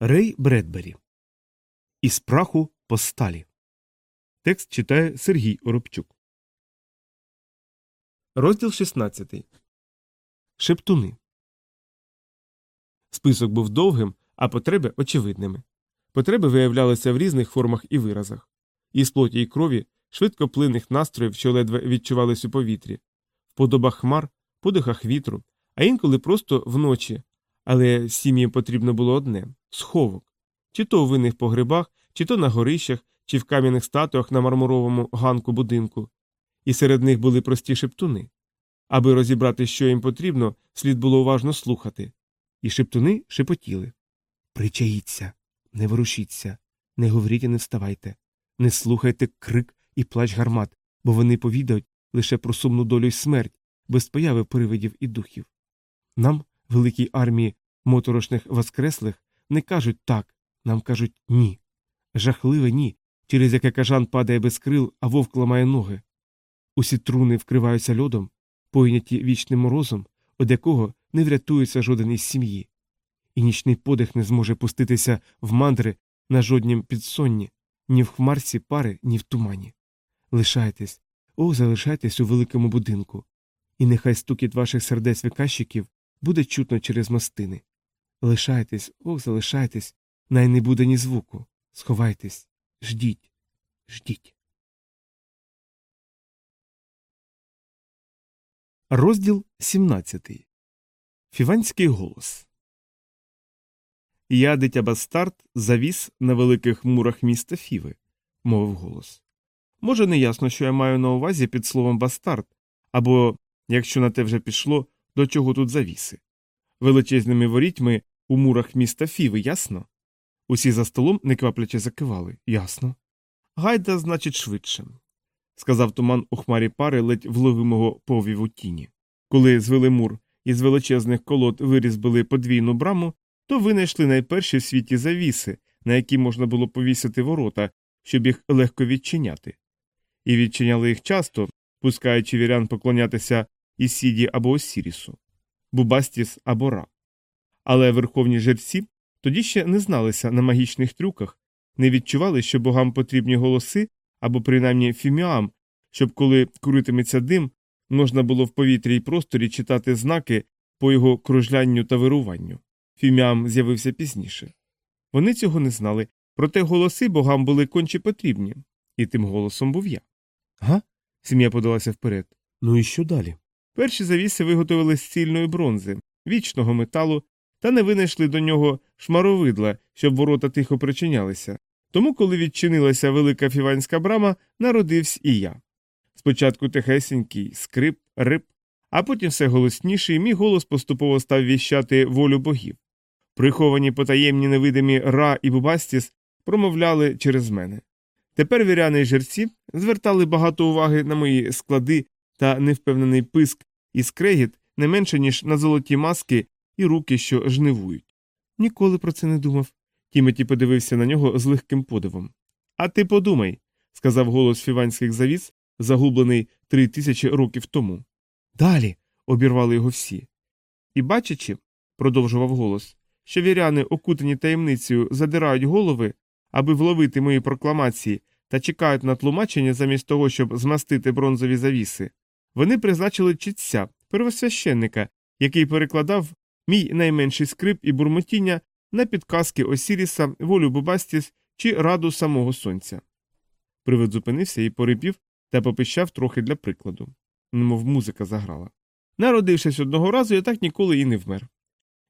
Рей Бредбері. Із праху по сталі. Текст читає Сергій Оробчук. Розділ 16. Шептуни. Список був довгим, а потреби очевидними. Потреби виявлялися в різних формах і виразах. Із плоті й крові, швидкоплинних настроїв, що ледве відчувались у повітрі, в подобах хмар, подихах вітру, а інколи просто вночі. Але сім'ї потрібно було одне сховок. Чи то у винних погребах, чи то на горищах, чи в кам'яних статуях на мармуровому ганку будинку. І серед них були прості шептуни. Аби розібрати, що їм потрібно, слід було уважно слухати. І шептуни шепотіли. Причаїться, не ворушіться, не говоріть і не вставайте, не слухайте крик і плач гармат, бо вони повідають лише про сумну долю й смерть, без появи привидів і духів. Нам, великій армії моторошних воскреслих, не кажуть так, нам кажуть ні. Жахливе ні, через яке кажан падає без крил, а вовк ламає ноги. Усі труни вкриваються льодом, пойняті вічним морозом, од якого не врятується жоден із сім'ї, і нічний подих не зможе пуститися в мандри на жоднім підсонні, ні в хмарці пари, ні в тумані. Лишайтесь, о, залишайтесь у великому будинку, і нехай стукіт ваших сердець викащиків буде чутно через мостини. Лишайтесь, о, залишайтесь, най не буде ні звуку. Сховайтесь, ждіть, ждіть. Розділ 17. Фіванський голос. Я, дитя бастард, завіс на великих мурах міста Фіви, мовив голос. Може, не ясно, що я маю на увазі під словом бастард, або, якщо на те вже пішло, до чого тут завіси. Величезними ворітьми у мурах міста Фіви, ясно? Усі за столом неквапляче закивали. Ясно. Гайда, значить, швидше, сказав туман у хмарі пари ледь вловимого повіву тіні. Коли звели мур із величезних колод вирізбили подвійну браму, то винайшли найперші в світі завіси, на які можна було повісити ворота, щоб їх легко відчиняти. І відчиняли їх часто, пускаючи вірян поклонятися Ісіді або Осірісу, Бубастіс або Ра. Але верховні жерці тоді ще не зналися на магічних трюках, не відчували, що богам потрібні голоси або принаймні фіміам, щоб коли куритиметься дим, можна було в повітрі й просторі читати знаки по його кружлянню та вируванню. Фіміам з'явився пізніше. Вони цього не знали, проте голоси богам були конче потрібні, і тим голосом був я. Га? Сім'я подалася вперед. Ну і що далі? Перші завіси виготовили з цільної бронзи, вічного металу, та не винайшли до нього шмаровидла, щоб ворота тихо причинялися. Тому, коли відчинилася велика фіванська брама, народився і я. Спочатку тихесенький, скрип, рип, а потім все голосніше, і мій голос поступово став віщати волю богів. Приховані потаємні невидимі Ра і Бубастіс промовляли через мене. Тепер віряни жерці звертали багато уваги на мої склади та невпевнений писк і скрегіт не менше, ніж на золоті маски і руки, що жнивують. Ніколи про це не думав. Тіметі подивився на нього з легким подивом. А ти подумай, сказав голос фіванських завіс, загублений три тисячі років тому. Далі. обірвали його всі. І бачачи, продовжував голос, що віряни, окутані таємницею, задирають голови, аби вловити мої прокламації та чекають на тлумачення замість того, щоб змастити бронзові завіси. Вони призначили чітця, первосвященника, який перекладав мій найменший скрип і бурмотіння на підказки Осіріса, волю Бубастіс чи раду самого сонця. Привид зупинився і порипів та попищав трохи для прикладу, немов музика заграла. Народившись одного разу, я так ніколи і не вмер.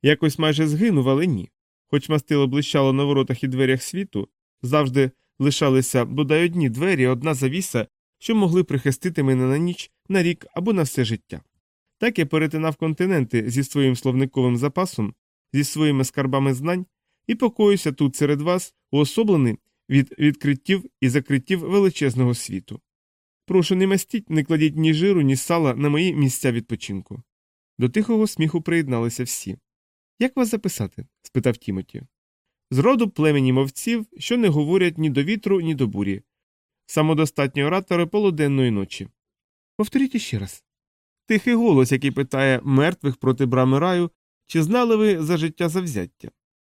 Якось майже згинув, але ні. Хоч мастило блищало на воротах і дверях світу, завжди лишалися бодай одні двері, одна завіса, що могли прихистити мене на ніч, на рік або на все життя. Так я перетинав континенти зі своїм словниковим запасом, зі своїми скарбами знань і покоюся тут серед вас, уособлений від відкриттів і закриттів величезного світу. Прошу не мастіть, не кладіть ні жиру, ні сала на мої місця відпочинку. До тихого сміху приєдналися всі. Як вас записати? спитав Тімоті. З роду племені мовців, що не говорять ні до вітру, ні до бурі, самодостатні оратори полуденної ночі. Повторіть іще раз. Тихий голос, який питає мертвих проти брами раю, чи знали ви за життя завзяття?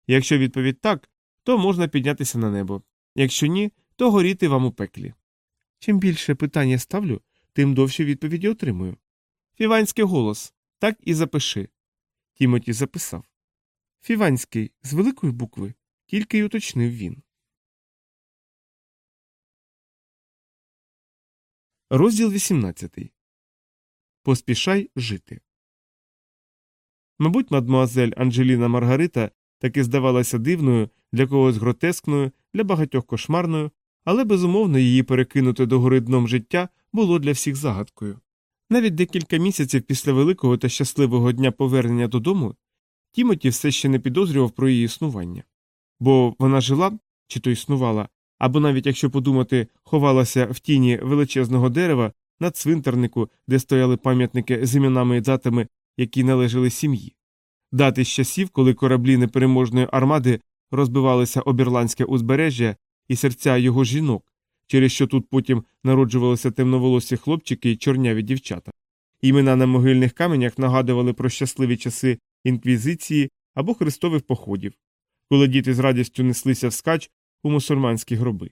Якщо відповідь так, то можна піднятися на небо. Якщо ні, то горіти вам у пеклі. Чим більше питань я ставлю, тим довше відповіді отримую. Фіванський голос. Так і запиши. Тімоті записав. Фіванський з великої букви, тільки й уточнив він. Розділ 18. Поспішай жити. Мабуть, мадмуазель Анджеліна Маргарита таки здавалася дивною, для когось гротескною, для багатьох кошмарною, але безумовно її перекинути до гори дном життя було для всіх загадкою. Навіть декілька місяців після великого та щасливого дня повернення додому Тімоті все ще не підозрював про її існування. Бо вона жила чи то існувала, або навіть якщо подумати, ховалася в тіні величезного дерева на цвинтарнику, де стояли пам'ятники з іменами і датами, які належали сім'ї. Дати з часів, коли кораблі непереможної армади розбивалися об ірландське узбережжя і серця його жінок, через що тут потім народжувалися темноволосі хлопчики і чорняві дівчата. Імена на могильних каменях нагадували про щасливі часи інквізиції або хрестових походів, коли діти з радістю неслися вскач у мусульманські гроби.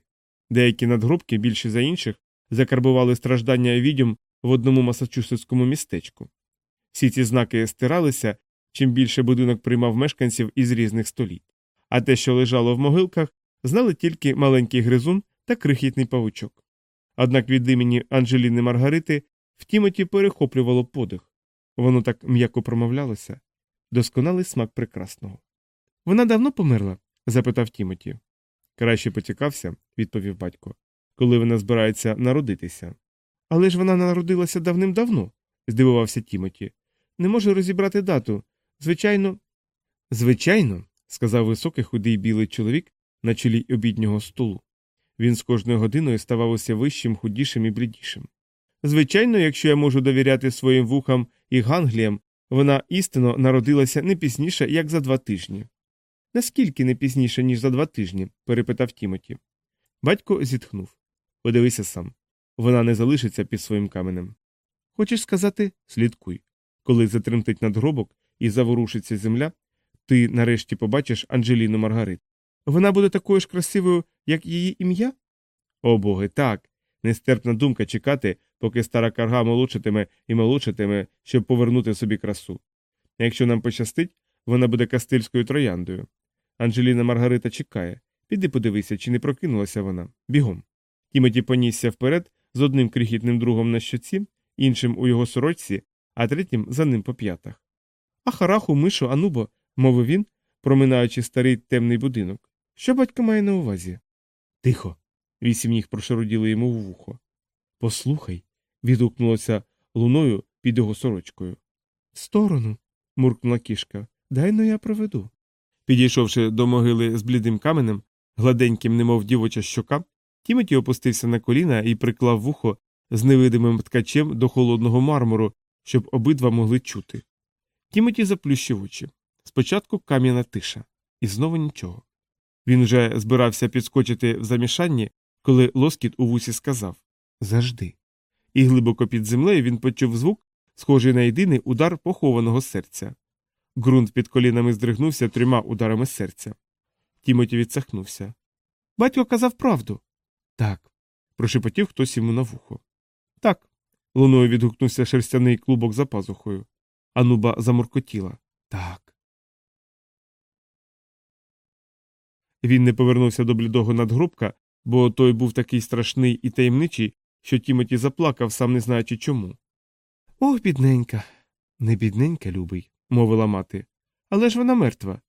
Деякі надгробки, більші за інших, закарбували страждання відьом в одному масачусетському містечку. Всі ці знаки стиралися, чим більше будинок приймав мешканців із різних століть. А те, що лежало в могилках, знали тільки маленький гризун та крихітний павучок. Однак від імені Анжеліни Маргарити в Тімоті перехоплювало подих. Воно так м'яко промовлялося. Досконалий смак прекрасного. Вона давно померла? запитав Тімоті. Краще поцікався, відповів батько, коли вона збирається народитися. Але ж вона народилася давним-давно, здивувався Тімоті. Не можу розібрати дату. Звичайно. Звичайно, сказав високий худий білий чоловік на чолі обіднього столу. Він з кожною годиною ставав усе вищим, худішим і блідішим. Звичайно, якщо я можу довіряти своїм вухам і гангліям, вона істинно народилася не пізніше, як за два тижні. Наскільки не пізніше, ніж за два тижні? перепитав Тімоті. Батько зітхнув. Подивися сам. Вона не залишиться під своїм каменем. Хочеш сказати, слідкуй. Коли затремтить надгробок і заворушиться земля, ти нарешті побачиш Анджеліну Маргарит. Вона буде такою ж красивою, як її ім'я? О боги, так. Нестерпна думка чекати, поки стара карга молочитиме і молочитиме, щоб повернути собі красу. Якщо нам пощастить, вона буде кастильською трояндою. Анджеліна Маргарита чекає. Піди подивися, чи не прокинулася вона. Бігом. Тімоті понісся вперед з одним крихітним другом на щоці, іншим у його сорочці, а третім за ним по п'ятах. А хараху, мишу, анубо, мовив він, проминаючи старий темний будинок. Що батько має на увазі? Тихо. Вісім ніг прошаруділи йому в вухо. Послухай. відгукнулося луною під його сорочкою. В сторону. муркнула кішка. Дай но я проведу. Підійшовши до могили з блідим каменем, гладеньким, немов дівоча щока, Тімоті опустився на коліна і приклав вухо з невидимим ткачем до холодного мармуру, щоб обидва могли чути. Тімоті заплющив очі. Спочатку кам'яна тиша, і знову нічого. Він уже збирався підскочити в замішанні, коли лоскіт у вусі сказав Завжди. І глибоко під землею він почув звук, схожий на єдиний удар похованого серця. Ґрунт під колінами здригнувся трьома ударами серця. Тімоті відсахнувся. Батько казав правду. Так. прошепотів хтось йому на вухо. Так. луною відгукнувся шерстяний клубок за пазухою. Ануба замуркотіла. Так. Він не повернувся до блідого надгробка, бо той був такий страшний і таємничий, що Тімоті заплакав, сам не знаючи чому. Ох, бідненька. Не бідненька, любий, мовила мати. Але ж вона мертва.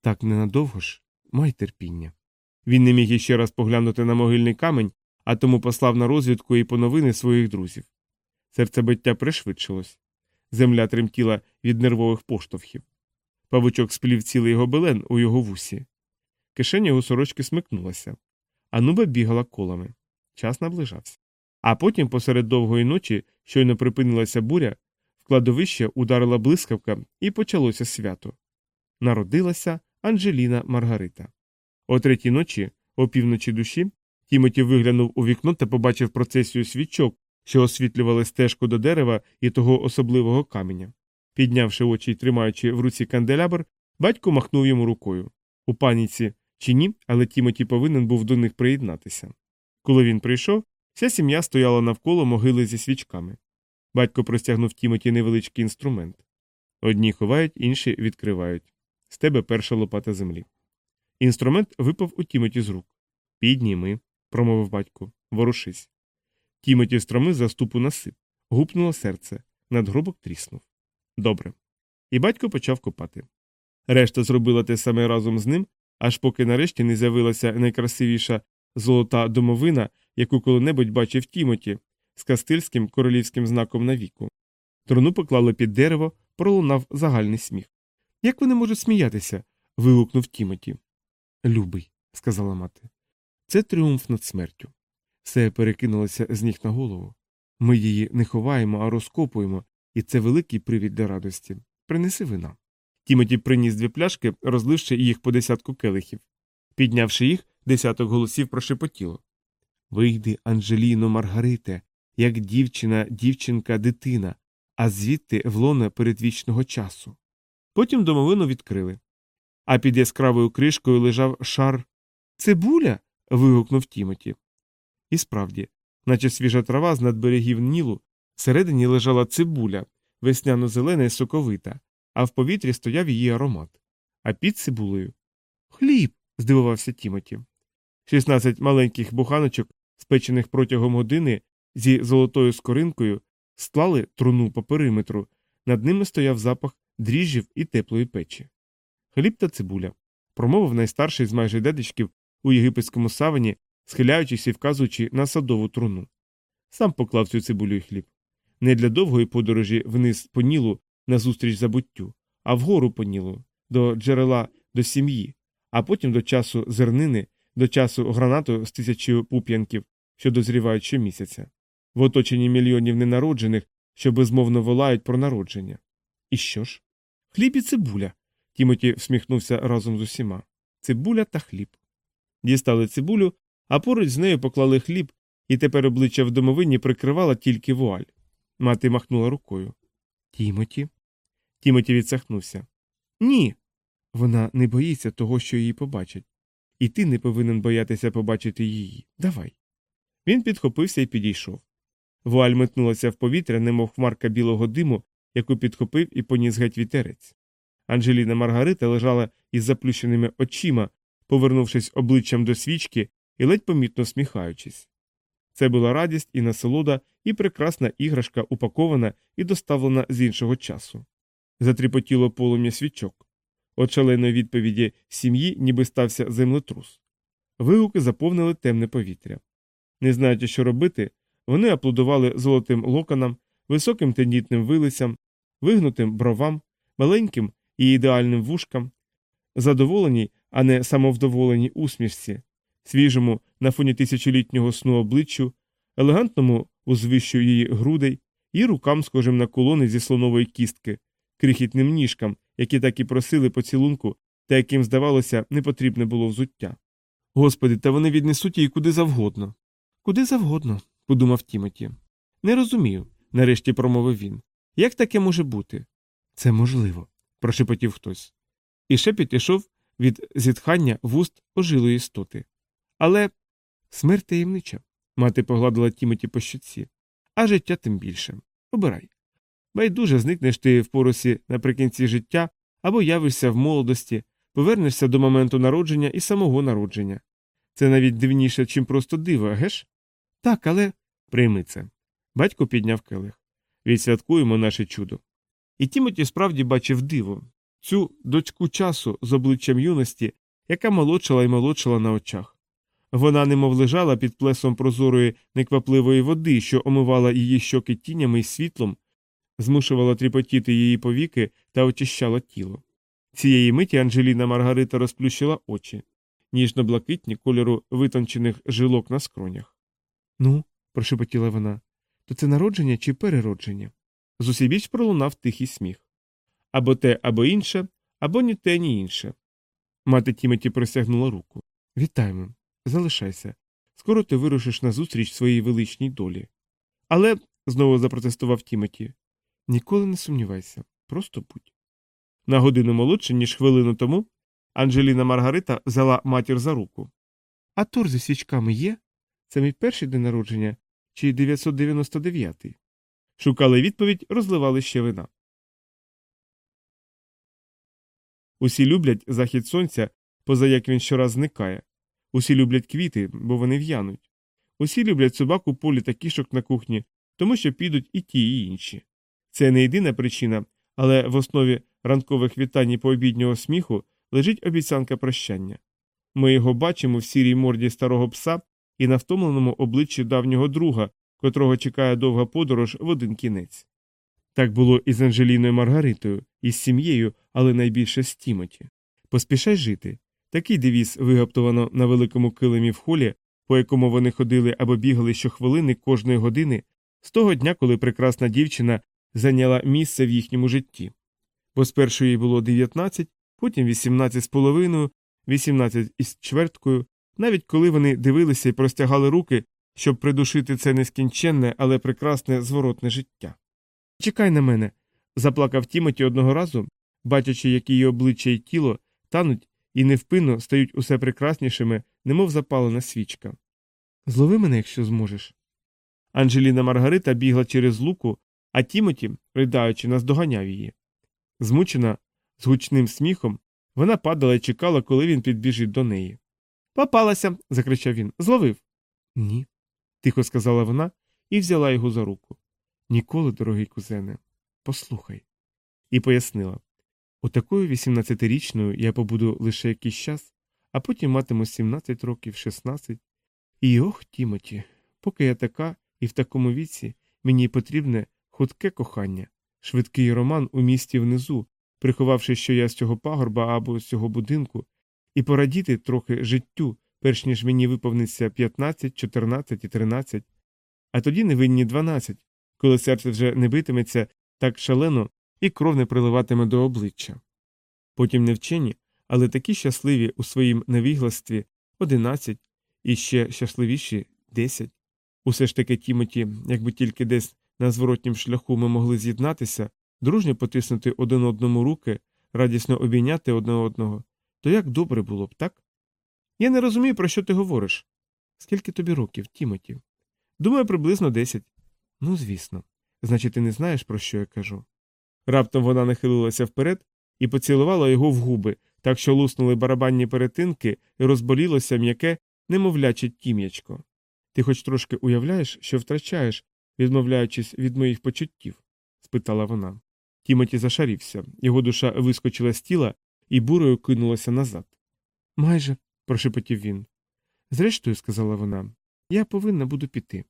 Так ненадовго ж, май терпіння. Він не міг іще раз поглянути на могильний камень, а тому послав на розвідку і по новини своїх друзів. Серцебиття пришвидшилось. Земля тремтіла від нервових поштовхів. Павучок сплів цілий гобелен у його вусі. Кишеня його сорочки смикнулася. Ануба бігала колами. Час наближався. А потім, посеред довгої ночі, щойно припинилася буря, в кладовище ударила блискавка і почалося свято. Народилася Анжеліна Маргарита. О третій ночі, о півночі душі, Тімоті виглянув у вікно та побачив процесію свічок, що освітлювали стежку до дерева і того особливого каменя. Піднявши очі й тримаючи в руці канделябр, батько махнув йому рукою. У паніці чи ні, але Тімоті повинен був до них приєднатися. Коли він прийшов, вся сім'я стояла навколо могили зі свічками. Батько простягнув Тімоті невеличкий інструмент. Одні ховають, інші відкривають. З тебе перша лопата землі. Інструмент випав у Тімоті з рук. Підніми, промовив батько, ворушись. Тімоті стромив заступу на сип. Гупнуло серце, надгробок тріснув. Добре. І батько почав копати. Решта зробила те саме разом з ним, аж поки нарешті не з'явилася найкрасивіша золота домовина, яку коли-небудь бачив Тімоті, з кастильським королівським знаком на віку. Трону поклали під дерево, пролунав загальний сміх. Як вони можуть сміятися? вигукнув Тімоті. Любий, сказала мати. Це тріумф над смертю. Все перекинулося з ніг на голову. Ми її не ховаємо, а розкопуємо, і це великий привід для радості. Принеси вина. Тімоті приніс дві пляшки, розливши їх по десятку келихів. Піднявши їх, десяток голосів прошепотіло. Вийди, Анжеліно, Маргарите, як дівчина, дівчинка, дитина, а звідти в лоно передвічного часу. Потім домовину відкрили. А під яскравою кришкою лежав шар. Цибуля. вигукнув Тімоті. І справді, наче свіжа трава з надберегів Нілу, всередині лежала цибуля, весняно зелена і соковита, а в повітрі стояв її аромат. А під цибулею. Хліб. здивувався Тімоті. Шістнадцять маленьких буханочок, спечених протягом години, зі золотою скоринкою, склали труну по периметру, над ними стояв запах дріжджів і теплої печі. Хліб та цибуля, промовив найстарший з майже дедичків у єгипетському савані, схиляючись і вказуючи на садову труну. Сам поклав цю цибулю і хліб. Не для довгої подорожі вниз по нілу назустріч забуттю, а вгору по нілу, до джерела до сім'ї, а потім до часу зернини, до часу гранату з тисячою пуп'янків, що дозрівають щомісяця, в оточенні мільйонів ненароджених, що безмовно волають про народження. І що ж? Хліб і цибуля. Тімоті всміхнувся разом з усіма. Цибуля та хліб. Дістали цибулю, а поруч з нею поклали хліб, і тепер обличчя в домовині прикривала тільки вуаль. Мати махнула рукою. Тімоті. Тімоті відсахнувся. Ні. Вона не боїться того, що її побачать. І ти не повинен боятися побачити її. Давай. Він підхопився і підійшов. Вуаль метнулася в повітря, немов хмарка білого диму, яку підхопив і поніс геть вітерець. Анжеліна Маргарита лежала із заплющеними очима, повернувшись обличчям до свічки і ледь помітно сміхаючись. Це була радість і насолода, і прекрасна іграшка, упакована і доставлена з іншого часу. Затріпотіло полум'я свічок. От шаленої відповіді сім'ї ніби стався землетрус. Вигуки заповнили темне повітря. Не знаючи, що робити, вони аплодували золотим локонам, високим тендітним вилицям, вигнутим бровам, маленьким і ідеальним вушкам, задоволеній, а не самовдоволеній усмішці, свіжому на фоні тисячолітнього сну обличчю, елегантному узвищу її грудей і рукам, схожим на колони зі слонової кістки, крихітним ніжкам, які так і просили поцілунку, та яким, здавалося, не потрібне було взуття. Господи, та вони віднесуть її куди завгодно. Куди завгодно, подумав Тімоті. Не розумію, нарешті промовив він. Як таке може бути? Це можливо, прошепотів хтось. І шепіт ішов від зітхання вуст ожилої істоти. Але смерть таємнича. Мати погладила Тімоті по щоці. А життя тим більше. Обирай. Байдуже зникнеш ти в поросі наприкінці життя або явишся в молодості, повернешся до моменту народження і самого народження. Це навіть дивніше, чим просто диво, геш? Так, але. Прийми це. Батько підняв келих. Відсвяткуємо наше чудо. І Тімоті справді бачив диво цю дочку часу з обличчям юності, яка молодшала і молодшала на очах. Вона немов лежала під плесом прозорої неквапливої води, що омивала її щоки тінями і світлом, змушувала тріпотіти її повіки та очищала тіло. Цієї миті Анжеліна Маргарита розплющила очі, ніжно блакитні кольору витончених жилок на скронях. Ну, прошепотіла вона, то це народження чи переродження? Зусібіч пролунав тихий сміх. Або те, або інше, або ні те, ні інше. Мати Тімоті просягнула руку. Вітаємо, залишайся. Скоро ти вирушиш назустріч своїй величній долі. Але, знову запротестував Тімоті, ніколи не сумнівайся, просто будь. На годину молодше, ніж хвилину тому, Анджеліна Маргарита взяла матір за руку. А тур зі свічками є? Це мій перший день народження чи 999-й? Шукали відповідь, розливали ще вина. Усі люблять захід сонця, поза як він щораз зникає. Усі люблять квіти, бо вони в'януть. Усі люблять собаку полі та кішок на кухні, тому що підуть і ті, і інші. Це не єдина причина, але в основі ранкових вітань і пообіднього сміху лежить обіцянка прощання. Ми його бачимо в сірій морді старого пса і на втомленому обличчі давнього друга, котрого чекає довга подорож в один кінець. Так було і з Анжеліною Маргаритою, і з сім'єю, але найбільше з Тімоті. Поспішай жити. Такий девіз вигаптовано на великому килимі в холі, по якому вони ходили або бігали щохвилини кожної години, з того дня, коли прекрасна дівчина зайняла місце в їхньому житті. Бо спершу їй було 19, потім 18 з половиною, 18 із чверткою, навіть коли вони дивилися і простягали руки, щоб придушити це нескінченне, але прекрасне зворотне життя. Чекай на мене. заплакав Тімоті одного разу, бачачи, як її обличчя і тіло тануть і невпинно стають усе прекраснішими, немов запалена свічка. Злови мене, якщо зможеш. Анжеліна Маргарита бігла через луку, а Тімоті, придаючи, наздоганяв її. Змучена з гучним сміхом, вона падала і чекала, коли він підбіжить до неї. Попалася. закричав він. Зловив. Ні, тихо сказала вона і взяла його за руку. Ніколи, дорогий кузене, послухай. І пояснила отакою 18-річною я побуду лише якийсь час, а потім матиму 17 років, 16. І ох, Тімоті, поки я така і в такому віці мені потрібне хутке кохання, швидкий роман у місті внизу, приховавши, що я з цього пагорба або з цього будинку, і порадіти трохи життю, перш ніж мені виповниться 15, 14 і 13, а тоді невинні 12, коли серце вже не битиметься так шалено і кров не приливатиме до обличчя. Потім невчені, але такі щасливі у своїм невігластві 11 і ще щасливіші 10. Усе ж таки Тімоті, якби тільки десь на зворотнім шляху ми могли з'єднатися, дружньо потиснути один одному руки, радісно обійняти одне одного, то як добре було б, так? Я не розумію, про що ти говориш. Скільки тобі років, Тімоті? Думаю, приблизно десять. Ну, звісно. Значить, ти не знаєш, про що я кажу. Раптом вона нахилилася вперед і поцілувала його в губи, так що луснули барабанні перетинки і розболілося м'яке, немовляче тім'ячко. Ти хоч трошки уявляєш, що втрачаєш, відмовляючись від моїх почуттів? спитала вона. Тімоті зашарівся, його душа вискочила з тіла і бурою кинулася назад. Майже, прошепотів він. Зрештою, сказала вона, я повинна буду піти.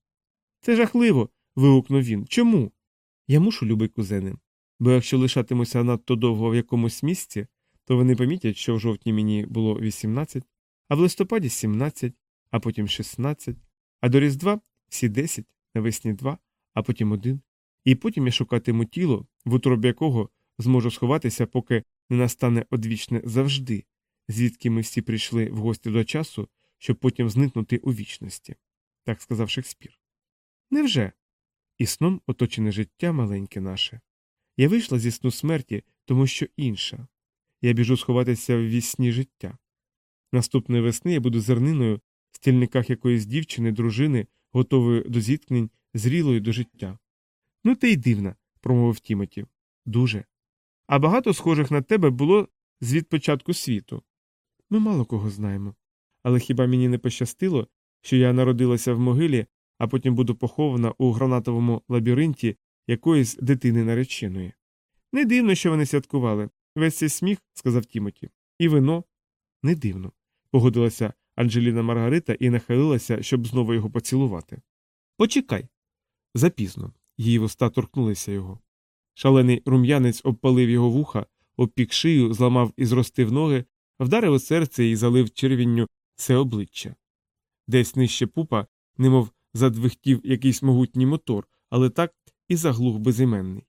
Це жахливо. вигукнув він. Чому? Я мушу, любий кузене. Бо якщо лишатимуся надто довго в якомусь місці, то вони помітять, що в жовтні мені було 18, а в листопаді 17, а потім 16, а до Різдва всі 10, навесні 2, а потім один. І потім я шукатиму тіло, в утробі якого зможу сховатися, поки не настане одвічне завжди, звідки ми всі прийшли в гості до часу, щоб потім зникнути у вічності, так сказав Шекспір. Невже? І сном оточене життя маленьке наше. Я вийшла зі сну смерті, тому що інша. Я біжу сховатися в вісні життя. Наступної весни я буду зерниною в стільниках якоїсь дівчини, дружини, готової до зіткнень, зрілої до життя. Ну, ти й дивна, промовив Тімоті. Дуже. А багато схожих на тебе було звід початку світу. Ми мало кого знаємо. Але хіба мені не пощастило, що я народилася в могилі, а потім буду похована у гранатовому лабіринті якоїсь дитини нареченої? Не дивно, що вони святкували. Весь цей сміх, сказав Тімоті. І вино. Не дивно. Погодилася Анджеліна Маргарита і нахилилася, щоб знову його поцілувати. Почекай. Запізно. Її вуста торкнулися його. Шалений рум'янець обпалив його вуха, обпік шию, зламав і зростив ноги, вдарив у серце і залив червінню все обличчя. Десь нижче пупа, немов задвихтів якийсь могутній мотор, але так і заглух безіменний.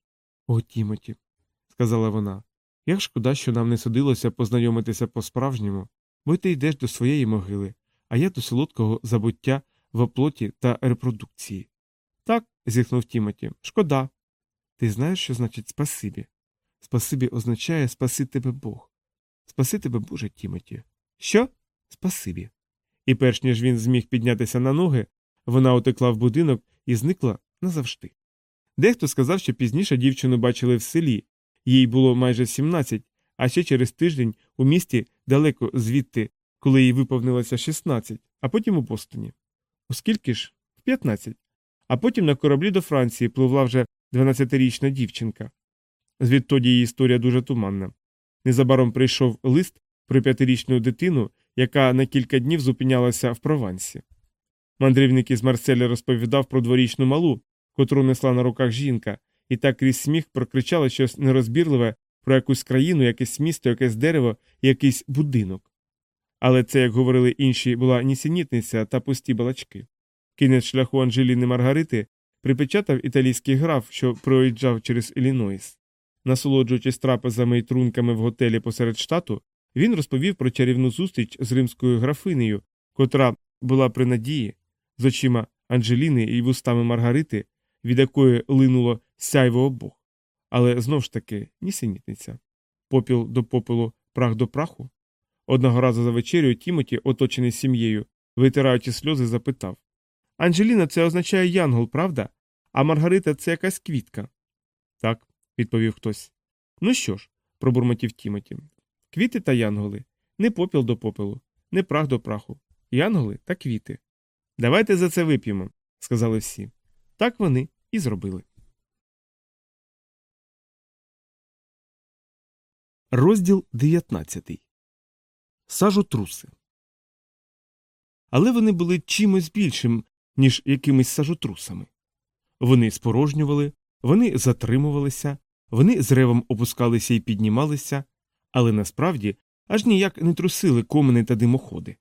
О, Тімоті, сказала вона, як шкода, що нам не судилося познайомитися по справжньому, бо ти йдеш до своєї могили, а я до солодкого забуття в оплоті та репродукції. Так, зітхнув Тімоті, шкода. Ти знаєш, що значить спасибі? Спасибі означає спаси тебе Бог. Спаси тебе, Боже, Тімоті. Що? Спасибі. І перш ніж він зміг піднятися на ноги, вона утекла в будинок і зникла назавжди. Дехто сказав, що пізніше дівчину бачили в селі, їй було майже 17, а ще через тиждень у місті далеко звідти, коли їй виповнилося 16, а потім у Бостоні. Оскільки ж в 15. А потім на кораблі до Франції пливла вже 12-річна дівчинка. Звідтоді її історія дуже туманна. Незабаром прийшов лист про п'ятирічну дитину, яка на кілька днів зупинялася в Провансі. Мандрівник із Марселя розповідав про дворічну малу, котру несла на руках жінка, і так крізь сміх прокричала щось нерозбірливе про якусь країну, якесь місто, якесь дерево якийсь будинок. Але це, як говорили інші, була нісенітниця та пусті балачки. Кінець шляху Анжеліни Маргарити припечатав італійський граф, що проїжджав через Іллінойс. Насолоджуючись трапезами і трунками в готелі посеред штату, він розповів про чарівну зустріч з римською графинею, котра була при надії, з очима Анжеліни і вустами Маргарити, від якої линуло сяйво обох. Але знов ж таки нісенітниця. Попіл до попелу, прах до праху. Одного разу за вечерю Тімоті, оточений сім'єю, витираючи сльози, запитав Анжеліна це означає янгол, правда? А Маргарита це якась квітка. Так, відповів хтось. Ну що ж, пробурмотів Тімоті. Квіти та янголи. Не попіл до попелу, не прах до праху. Янголи та квіти. Давайте за це вип'ємо, сказали всі. Так вони і зробили. Розділ 19. Сажотруси. Але вони були чимось більшим, ніж якимись сажотрусами. Вони спорожнювали, вони затримувалися, вони з ревом опускалися і піднімалися, але насправді аж ніяк не трусили комини та димоходи.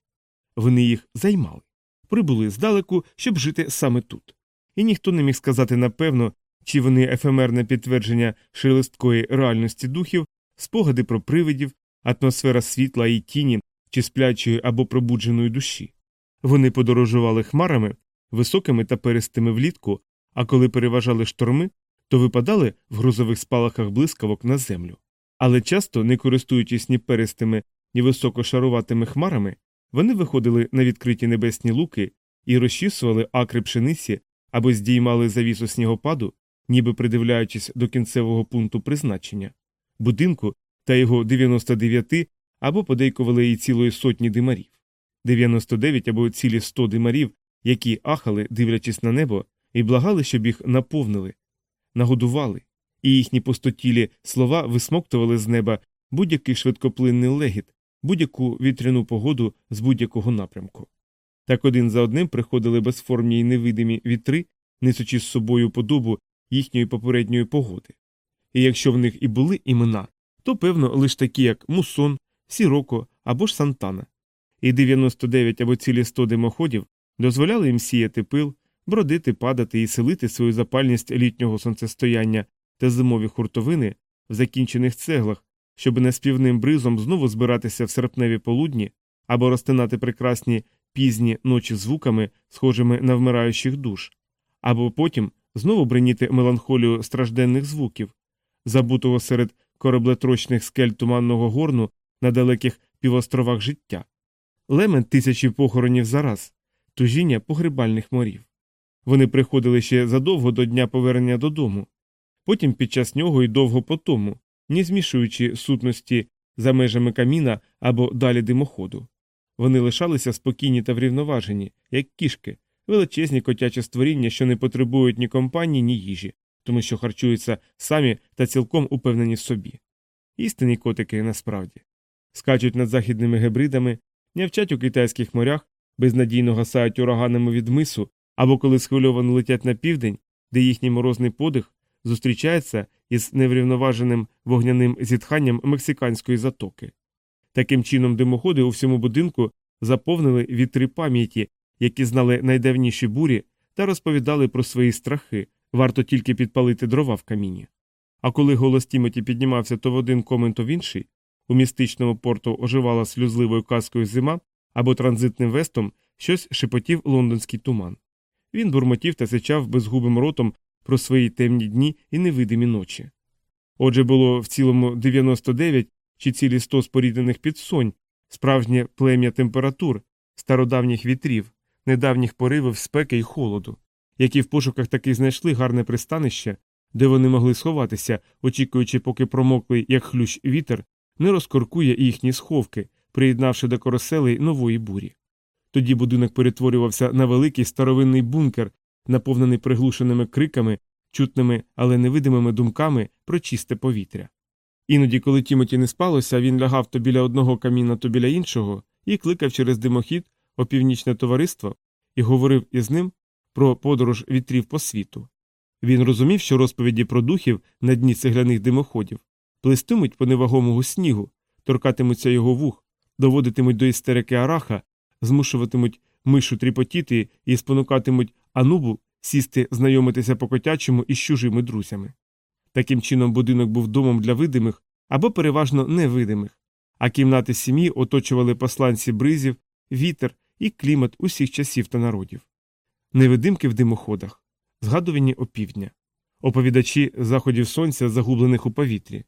Вони їх займали, прибули здалеку, щоб жити саме тут. І ніхто не міг сказати напевно, чи вони ефемерне підтвердження шелесткої реальності духів, спогади про привидів, атмосфера світла і тіні чи сплячої або пробудженої душі. Вони подорожували хмарами, високими та перистими влітку, а коли переважали шторми, то випадали в грузових спалахах блискавок на землю. Але часто, не користуючись ні перистими, ні високошаруватими хмарами, вони виходили на відкриті небесні луки і розчісували акри пшениці або здіймали завісу снігопаду, ніби придивляючись до кінцевого пункту призначення, будинку та його 99 або подейкували і цілої сотні димарів, 99 або цілі 100 димарів, які ахали, дивлячись на небо, і благали, щоб їх наповнили, нагодували, і їхні пустотілі слова висмоктували з неба будь-який швидкоплинний легіт, будь-яку вітряну погоду з будь-якого напрямку. Так один за одним приходили безформні й невидимі вітри, несучи з собою подобу їхньої попередньої погоди. І якщо в них і були імена, то певно лише такі, як Мусон, Сіроко або ж Сантана. І 99 або цілі 100 димоходів дозволяли їм сіяти пил, бродити, падати і селити свою запальність літнього сонцестояння та зимові хуртовини в закінчених цеглах, щоб неспівним бризом знову збиратися в серпневі полудні або розтинати прекрасні пізні ночі звуками, схожими на вмираючих душ, або потім знову бриніти меланхолію стражденних звуків, забутого серед кораблетрочних скель туманного горну на далеких півостровах життя, лемент тисячі похоронів зараз, тужіння погребальних морів. Вони приходили ще задовго до дня повернення додому, потім під час нього і довго по тому, не змішуючи сутності за межами каміна або далі димоходу. Вони лишалися спокійні та врівноважені, як кішки, величезні котячі створіння, що не потребують ні компанії, ні їжі, тому що харчуються самі та цілком упевнені в собі. Істинні котики насправді скачуть над західними гебридами, нявчать у китайських морях, безнадійно гасають ураганами від мису, або коли схвильовано летять на південь, де їхній морозний подих зустрічається із неврівноваженим вогняним зітханням мексиканської затоки. Таким чином, димоходи у всьому будинку заповнили вітри пам'яті, які знали найдавніші бурі та розповідали про свої страхи, варто тільки підпалити дрова в каміні. А коли голос Тімоті піднімався то в один комент, то в інший, у містичному порту оживала сльозливою казкою зима або транзитним вестом щось шепотів лондонський туман. Він бурмотів та сичав безгубим ротом про свої темні дні і невидимі ночі. Отже, було в цілому 99 чи цілі сто споріднених підсонь, справжнє плем'я температур, стародавніх вітрів, недавніх поривів спеки й холоду, які в пошуках таки знайшли гарне пристанище, де вони могли сховатися, очікуючи, поки промоклий, як хлющ вітер, не розкоркує їхні сховки, приєднавши до короселей нової бурі. Тоді будинок перетворювався на великий старовинний бункер, наповнений приглушеними криками, чутними, але невидимими думками про чисте повітря. Іноді, коли Тімоті не спалося, він лягав то біля одного каміна, то біля іншого і кликав через димохід опівнічне товариство і говорив із ним про подорож вітрів по світу. Він розумів, що розповіді про духів на дні цегляних димоходів плестимуть по невагомого снігу, торкатимуться його вух, доводитимуть до істерики араха, змушуватимуть мишу тріпотіти і спонукатимуть анубу сісти знайомитися по котячому із чужими друзями. Таким чином будинок був домом для видимих або переважно невидимих, а кімнати сім'ї оточували посланці бризів, вітер і клімат усіх часів та народів. Невидимки в димоходах, згадувані опівдня, оповідачі заходів сонця, загублених у повітрі,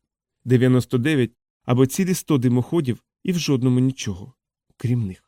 99 або цілі сто димоходів і в жодному нічого, крім них.